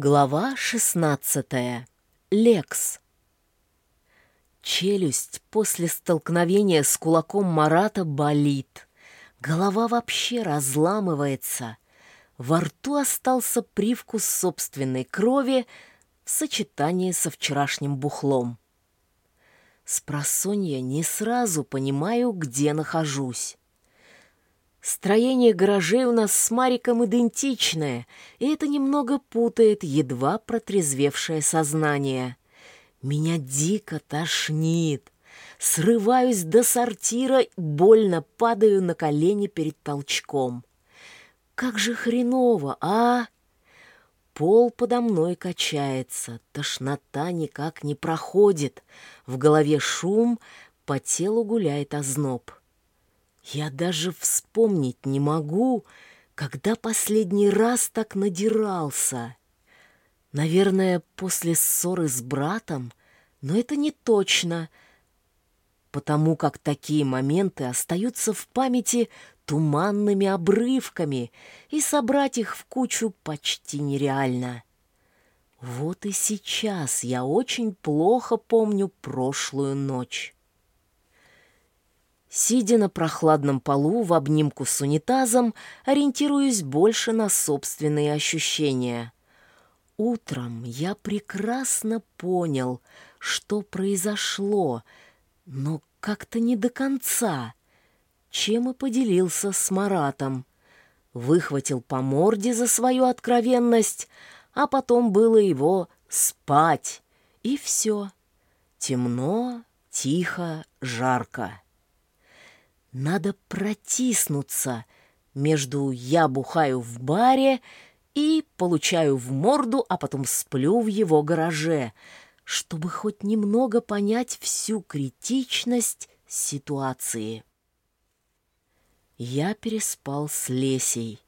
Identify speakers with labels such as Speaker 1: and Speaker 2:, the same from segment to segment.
Speaker 1: Глава 16. Лекс. Челюсть после столкновения с кулаком Марата болит. Голова вообще разламывается. Во рту остался привкус собственной крови в сочетании со вчерашним бухлом. С просонья не сразу понимаю, где нахожусь. Строение гаражей у нас с Мариком идентичное, и это немного путает едва протрезвевшее сознание. Меня дико тошнит. Срываюсь до сортира, больно падаю на колени перед толчком. Как же хреново, а? Пол подо мной качается, тошнота никак не проходит. В голове шум, по телу гуляет озноб. Я даже вспомнить не могу, когда последний раз так надирался. Наверное, после ссоры с братом, но это не точно, потому как такие моменты остаются в памяти туманными обрывками, и собрать их в кучу почти нереально. Вот и сейчас я очень плохо помню прошлую ночь. Сидя на прохладном полу в обнимку с унитазом, ориентируюсь больше на собственные ощущения. Утром я прекрасно понял, что произошло, но как-то не до конца, чем и поделился с Маратом. Выхватил по морде за свою откровенность, а потом было его спать, и все. Темно, тихо, жарко. Надо протиснуться между «я бухаю в баре» и «получаю в морду, а потом сплю в его гараже», чтобы хоть немного понять всю критичность ситуации. Я переспал с Лесей.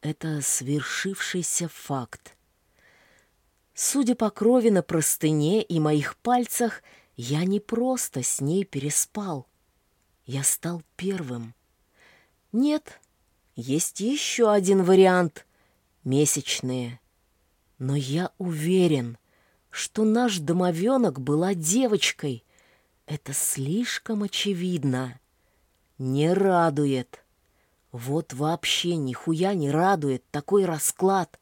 Speaker 1: Это свершившийся факт. Судя по крови на простыне и моих пальцах, я не просто с ней переспал. Я стал первым. Нет, есть еще один вариант — месячные. Но я уверен, что наш домовенок была девочкой. Это слишком очевидно. Не радует. Вот вообще нихуя не радует такой расклад.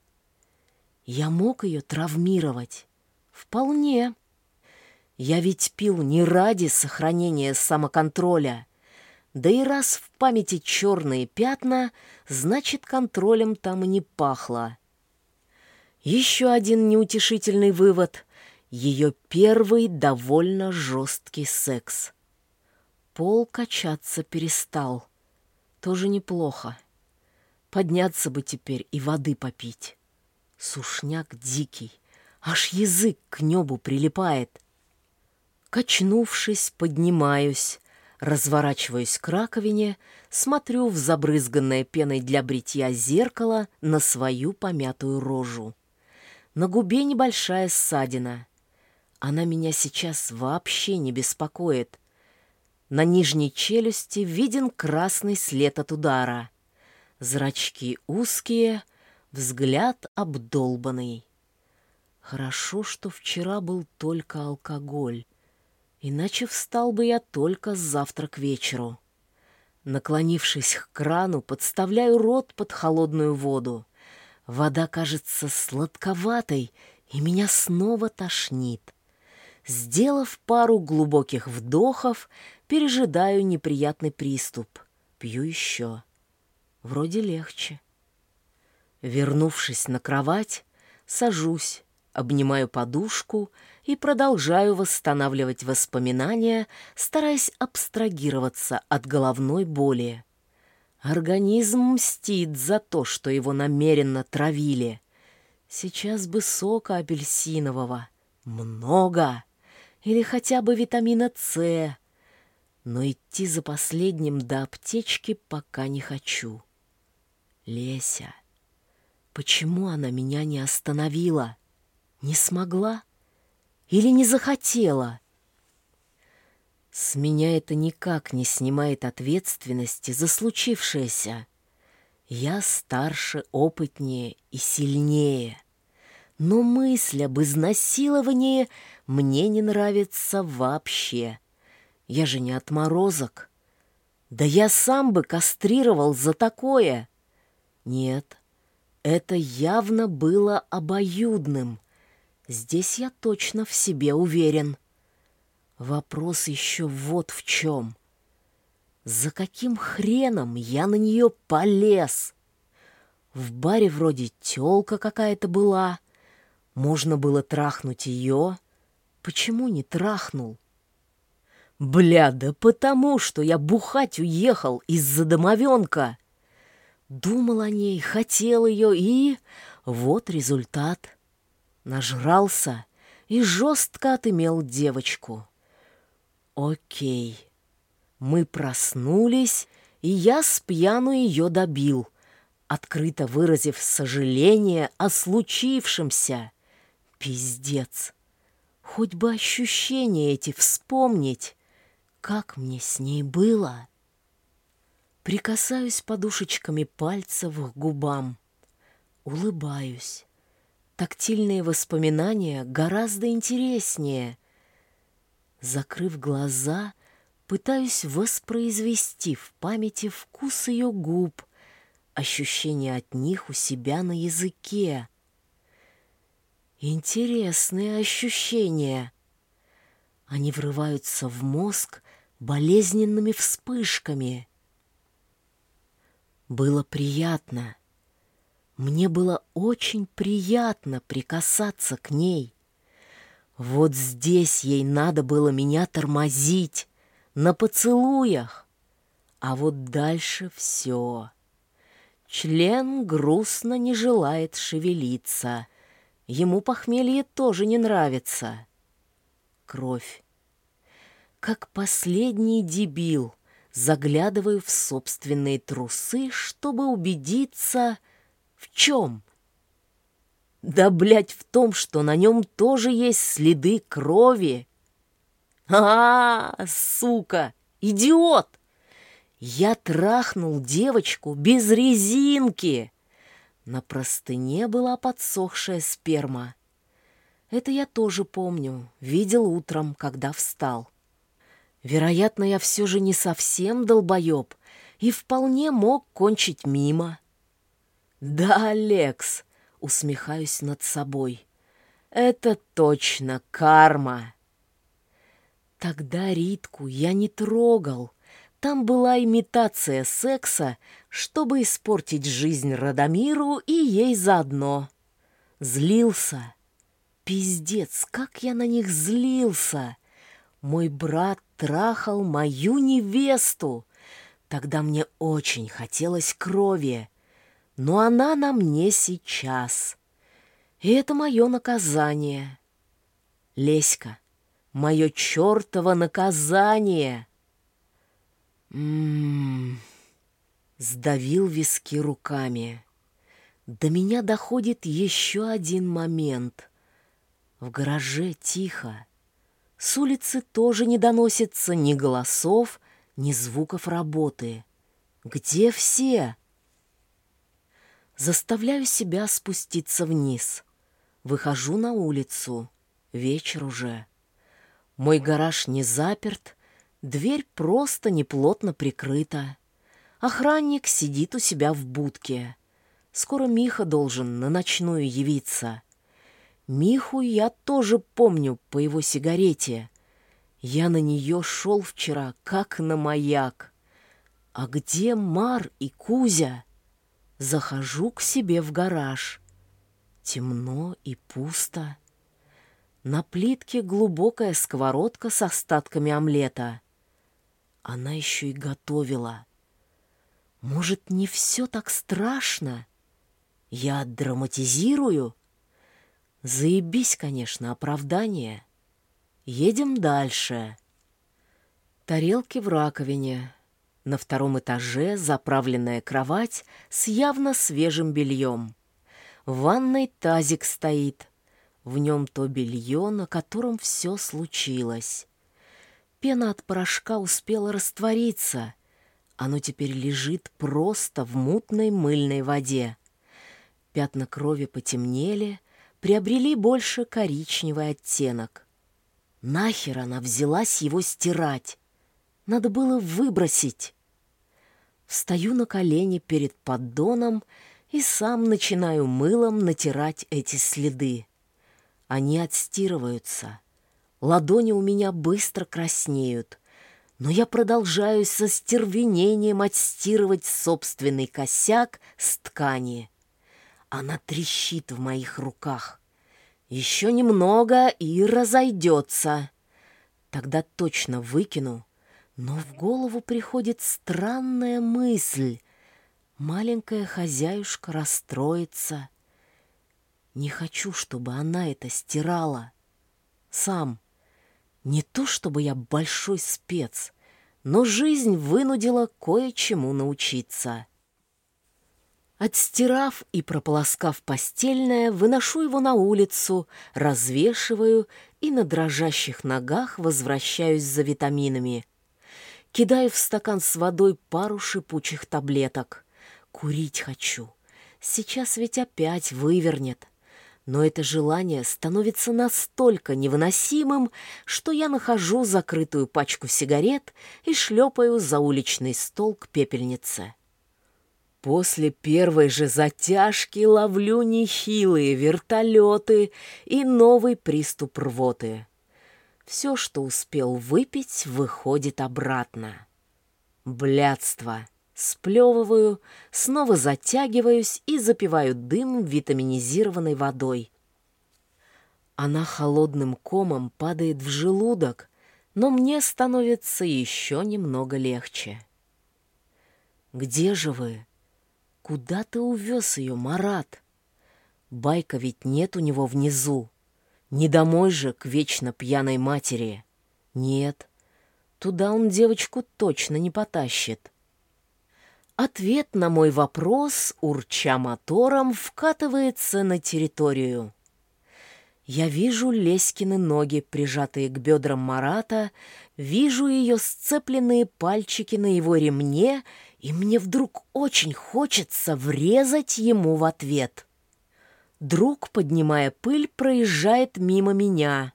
Speaker 1: Я мог ее травмировать. Вполне. Я ведь пил не ради сохранения самоконтроля. Да и раз в памяти черные пятна, значит, контролем там и не пахло. Еще один неутешительный вывод — ее первый довольно жесткий секс. Пол качаться перестал. Тоже неплохо. Подняться бы теперь и воды попить. Сушняк дикий, аж язык к небу прилипает. Качнувшись, поднимаюсь, Разворачиваюсь к раковине, смотрю в забрызганное пеной для бритья зеркало на свою помятую рожу. На губе небольшая ссадина. Она меня сейчас вообще не беспокоит. На нижней челюсти виден красный след от удара. Зрачки узкие, взгляд обдолбанный. Хорошо, что вчера был только алкоголь. Иначе встал бы я только завтра к вечеру. Наклонившись к крану, подставляю рот под холодную воду. Вода кажется сладковатой, и меня снова тошнит. Сделав пару глубоких вдохов, пережидаю неприятный приступ. Пью еще. Вроде легче. Вернувшись на кровать, сажусь, обнимаю подушку и продолжаю восстанавливать воспоминания, стараясь абстрагироваться от головной боли. Организм мстит за то, что его намеренно травили. Сейчас бы сока апельсинового. Много. Или хотя бы витамина С. Но идти за последним до аптечки пока не хочу. Леся. Почему она меня не остановила? Не смогла? Или не захотела? С меня это никак не снимает ответственности за случившееся. Я старше, опытнее и сильнее. Но мысль об изнасиловании мне не нравится вообще. Я же не отморозок. Да я сам бы кастрировал за такое. Нет, это явно было обоюдным. Здесь я точно в себе уверен. Вопрос еще вот в чем. За каким хреном я на нее полез? В баре вроде тёлка какая-то была. Можно было трахнуть ее. Почему не трахнул? Бля, да потому, что я бухать уехал из-за домовенка. Думал о ней, хотел ее, и... Вот результат. Нажрался и жестко отымел девочку. Окей. Мы проснулись, и я с пьяну ее добил, открыто выразив сожаление о случившемся. Пиздец. Хоть бы ощущения эти вспомнить. Как мне с ней было? Прикасаюсь подушечками пальцев к губам. Улыбаюсь. Тактильные воспоминания гораздо интереснее. Закрыв глаза, пытаюсь воспроизвести в памяти вкус ее губ, ощущение от них у себя на языке. Интересные ощущения. Они врываются в мозг, болезненными вспышками. Было приятно. Мне было очень приятно прикасаться к ней. Вот здесь ей надо было меня тормозить, на поцелуях. А вот дальше все. Член грустно не желает шевелиться. Ему похмелье тоже не нравится. Кровь как последний дебил, заглядываю в собственные трусы, чтобы убедиться, в чем. Да, блядь, в том, что на нем тоже есть следы крови. А, -а, -а сука, идиот! Я трахнул девочку без резинки. На простыне была подсохшая сперма. Это я тоже помню, видел утром, когда встал. Вероятно, я все же не совсем долбоеб и вполне мог кончить мимо. «Да, Алекс», — усмехаюсь над собой, — «это точно карма». Тогда Ритку я не трогал. Там была имитация секса, чтобы испортить жизнь Радомиру и ей заодно. Злился. Пиздец, как я на них злился. Мой брат трахал мою невесту. Тогда мне очень хотелось крови, но она на мне сейчас. И это мое наказание. Леська, мое чертово наказание. М-м-м. Сдавил виски руками. До меня доходит еще один момент. В гараже тихо. С улицы тоже не доносится ни голосов, ни звуков работы. Где все? Заставляю себя спуститься вниз. Выхожу на улицу. Вечер уже. Мой гараж не заперт, дверь просто неплотно прикрыта. Охранник сидит у себя в будке. Скоро Миха должен на ночную явиться. Миху я тоже помню по его сигарете. Я на нее шел вчера, как на маяк. А где Мар и Кузя? Захожу к себе в гараж. Темно и пусто. На плитке глубокая сковородка с остатками омлета. Она еще и готовила. Может, не все так страшно? Я драматизирую? Заебись, конечно, оправдание. Едем дальше. Тарелки в раковине. На втором этаже заправленная кровать с явно свежим бельем. В ванной тазик стоит. В нем то белье, на котором все случилось. Пена от порошка успела раствориться. Оно теперь лежит просто в мутной мыльной воде. Пятна крови потемнели — приобрели больше коричневый оттенок. Нахер она взялась его стирать? Надо было выбросить. Встаю на колени перед поддоном и сам начинаю мылом натирать эти следы. Они отстирываются. Ладони у меня быстро краснеют, но я продолжаю со стервенением отстирывать собственный косяк с ткани. Она трещит в моих руках. Еще немного и разойдется. Тогда точно выкину. Но в голову приходит странная мысль. Маленькая хозяюшка расстроится. Не хочу, чтобы она это стирала. Сам. Не то, чтобы я большой спец, но жизнь вынудила кое-чему научиться. Отстирав и прополоскав постельное, выношу его на улицу, развешиваю и на дрожащих ногах возвращаюсь за витаминами. Кидаю в стакан с водой пару шипучих таблеток. Курить хочу. Сейчас ведь опять вывернет. Но это желание становится настолько невыносимым, что я нахожу закрытую пачку сигарет и шлепаю за уличный стол к пепельнице. После первой же затяжки ловлю нехилые вертолеты и новый приступ рвоты. Все, что успел выпить, выходит обратно. Блядство. Сплевываю, снова затягиваюсь и запиваю дым витаминизированной водой. Она холодным комом падает в желудок, но мне становится еще немного легче. «Где же вы?» Куда ты увез ее, Марат? Байка ведь нет у него внизу. Не домой же к вечно пьяной матери. Нет, туда он девочку точно не потащит. Ответ на мой вопрос, урча мотором, вкатывается на территорию. Я вижу Леськины ноги, прижатые к бедрам Марата, вижу ее сцепленные пальчики на его ремне — и мне вдруг очень хочется врезать ему в ответ. Друг, поднимая пыль, проезжает мимо меня,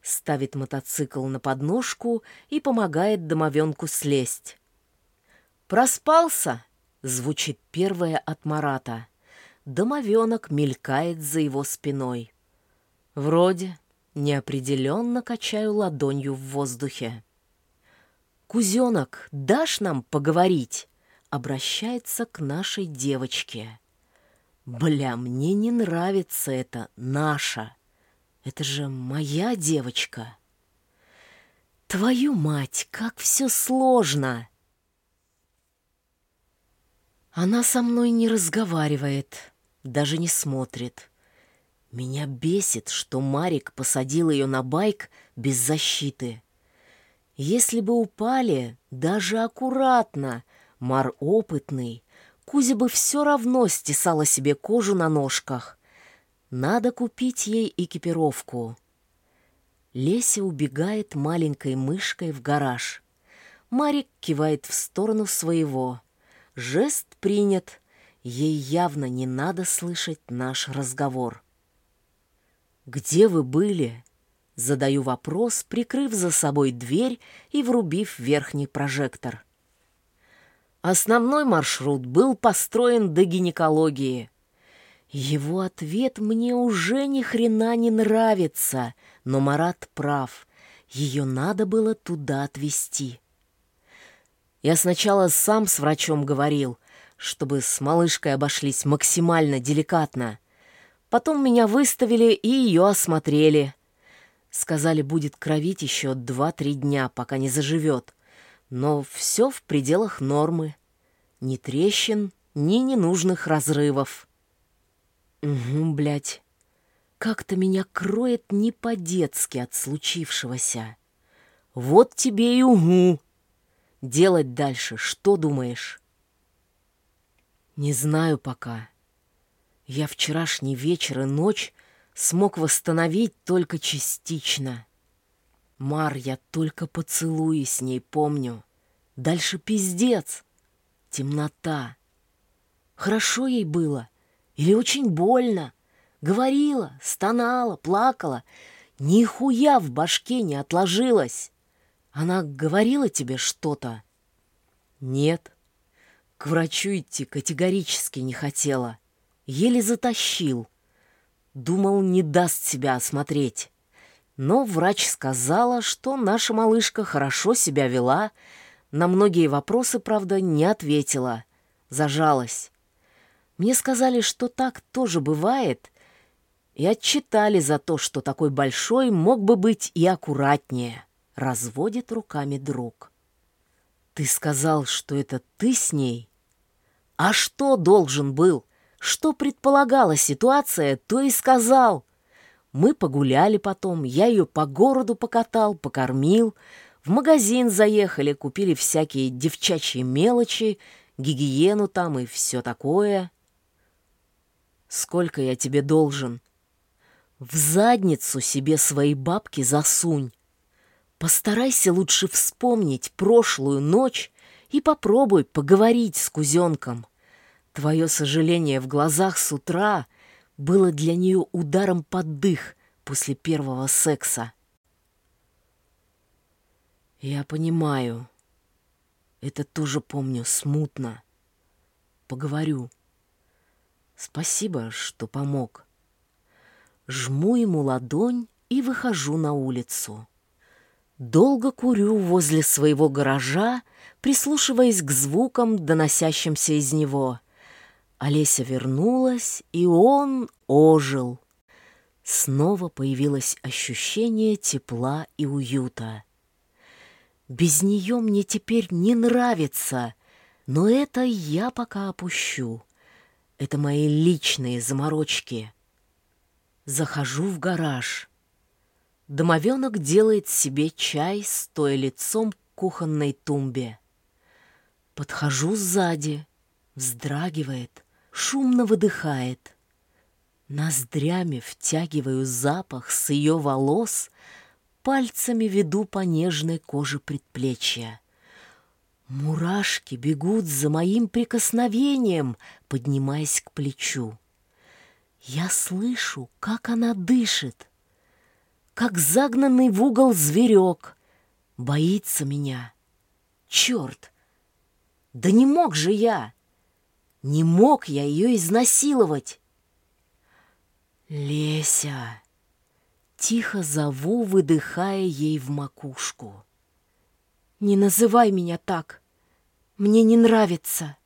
Speaker 1: ставит мотоцикл на подножку и помогает домовенку слезть. «Проспался?» — звучит первое от Марата. Домовенок мелькает за его спиной. Вроде неопределенно качаю ладонью в воздухе. «Кузенок, дашь нам поговорить?» обращается к нашей девочке. Бля, мне не нравится это наша. Это же моя девочка. Твою мать, как все сложно. Она со мной не разговаривает, даже не смотрит. Меня бесит, что Марик посадил ее на байк без защиты. Если бы упали, даже аккуратно, Мар опытный, Кузя бы все равно стесала себе кожу на ножках. Надо купить ей экипировку. Леся убегает маленькой мышкой в гараж. Марик кивает в сторону своего. Жест принят. Ей явно не надо слышать наш разговор. «Где вы были?» Задаю вопрос, прикрыв за собой дверь и врубив верхний прожектор. Основной маршрут был построен до гинекологии. Его ответ мне уже ни хрена не нравится, но Марат прав. Ее надо было туда отвезти. Я сначала сам с врачом говорил, чтобы с малышкой обошлись максимально деликатно. Потом меня выставили и ее осмотрели. Сказали, будет кровить еще два-три дня, пока не заживет но все в пределах нормы. Ни трещин, ни ненужных разрывов. Угу, блядь. Как-то меня кроет не по-детски от случившегося. Вот тебе и угу. Делать дальше что думаешь? Не знаю пока. Я вчерашний вечер и ночь смог восстановить только частично. Мар, я только поцелуи с ней помню. Дальше пиздец. Темнота. Хорошо ей было или очень больно? Говорила, стонала, плакала. Нихуя в башке не отложилось. Она говорила тебе что-то? Нет. К врачу идти категорически не хотела. Еле затащил. Думал, не даст себя осмотреть. Но врач сказала, что наша малышка хорошо себя вела, на многие вопросы, правда, не ответила, зажалась. Мне сказали, что так тоже бывает, и отчитали за то, что такой большой мог бы быть и аккуратнее, разводит руками друг. Ты сказал, что это ты с ней? А что должен был? Что предполагала ситуация, то и сказал. Мы погуляли потом, я ее по городу покатал, покормил, в магазин заехали, купили всякие девчачьи мелочи, гигиену там и все такое. Сколько я тебе должен? В задницу себе свои бабки засунь. Постарайся лучше вспомнить прошлую ночь и попробуй поговорить с кузенком. Твое сожаление в глазах с утра было для нее ударом под дых после первого секса. Я понимаю. Это тоже помню смутно. Поговорю. Спасибо, что помог. Жму ему ладонь и выхожу на улицу. Долго курю возле своего гаража, прислушиваясь к звукам, доносящимся из него. Олеся вернулась, и он ожил. Снова появилось ощущение тепла и уюта. Без нее мне теперь не нравится, но это я пока опущу. Это мои личные заморочки. Захожу в гараж. Домовенок делает себе чай, стоя лицом к кухонной тумбе. Подхожу сзади, вздрагивает, шумно выдыхает. Ноздрями втягиваю запах с ее волос, пальцами веду по нежной коже предплечья. Мурашки бегут за моим прикосновением, поднимаясь к плечу. Я слышу, как она дышит, как загнанный в угол зверек, боится меня. Черт! Да не мог же я! Не мог я ее изнасиловать! Леся! Тихо зову, выдыхая ей в макушку. «Не называй меня так! Мне не нравится!»